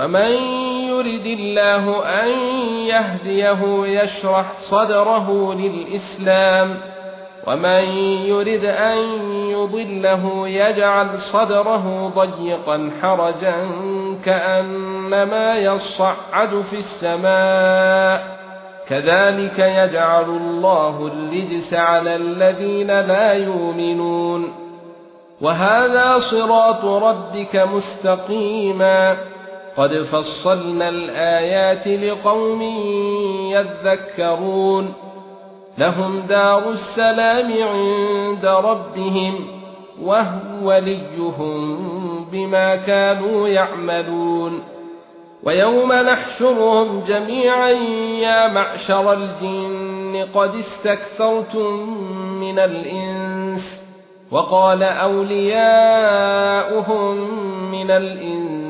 فمن يرد الله أن يهديه يشرح صدره للإسلام ومن يرد أن يضله يجعل صدره ضيقا حرجا كأنما يصعد في السماء كذلك يجعل الله الرجس على الذين لا يؤمنون. وهذا صراط ربك مستقيما. قد فصلنا الآيات لقوم يذكرون لهم دار السلام عند ربهم وهو وليهم بما كانوا يعملون ويوم نحشرهم جميعا يا معشر الجن قد استكثرتم من الإنس وقال أولياؤهم من الإنس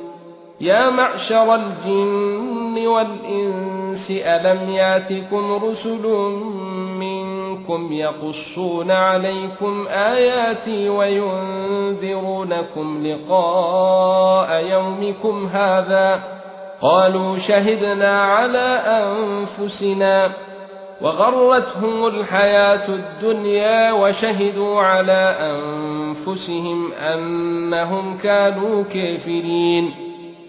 يا معشر الجن والإنس ألم ياتكم رسل منكم يقصون عليكم آياتي وينذرونكم لقاء يومكم هذا؟ قالوا شهدنا على أنفسنا وغرتهم الحياة الدنيا وشهدوا على أنفسهم أنهم كانوا كافرين.